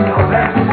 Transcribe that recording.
no, that's